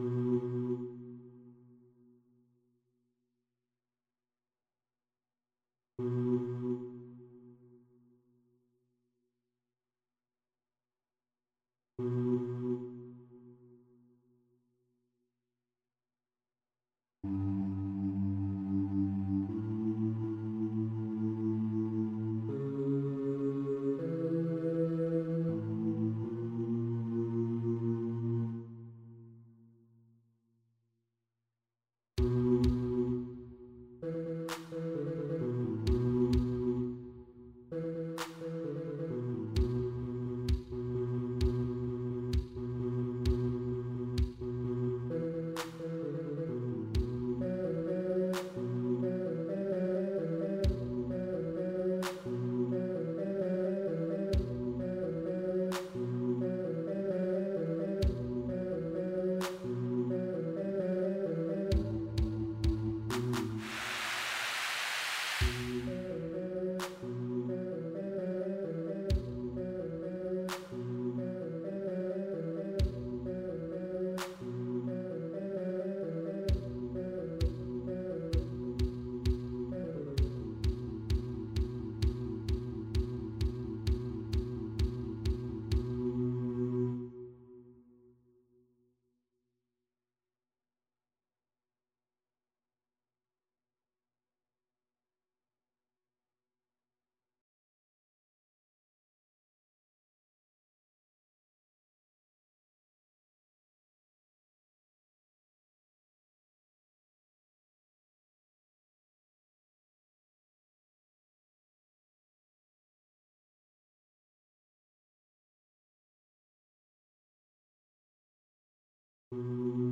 Ooh. Mm. Thank you.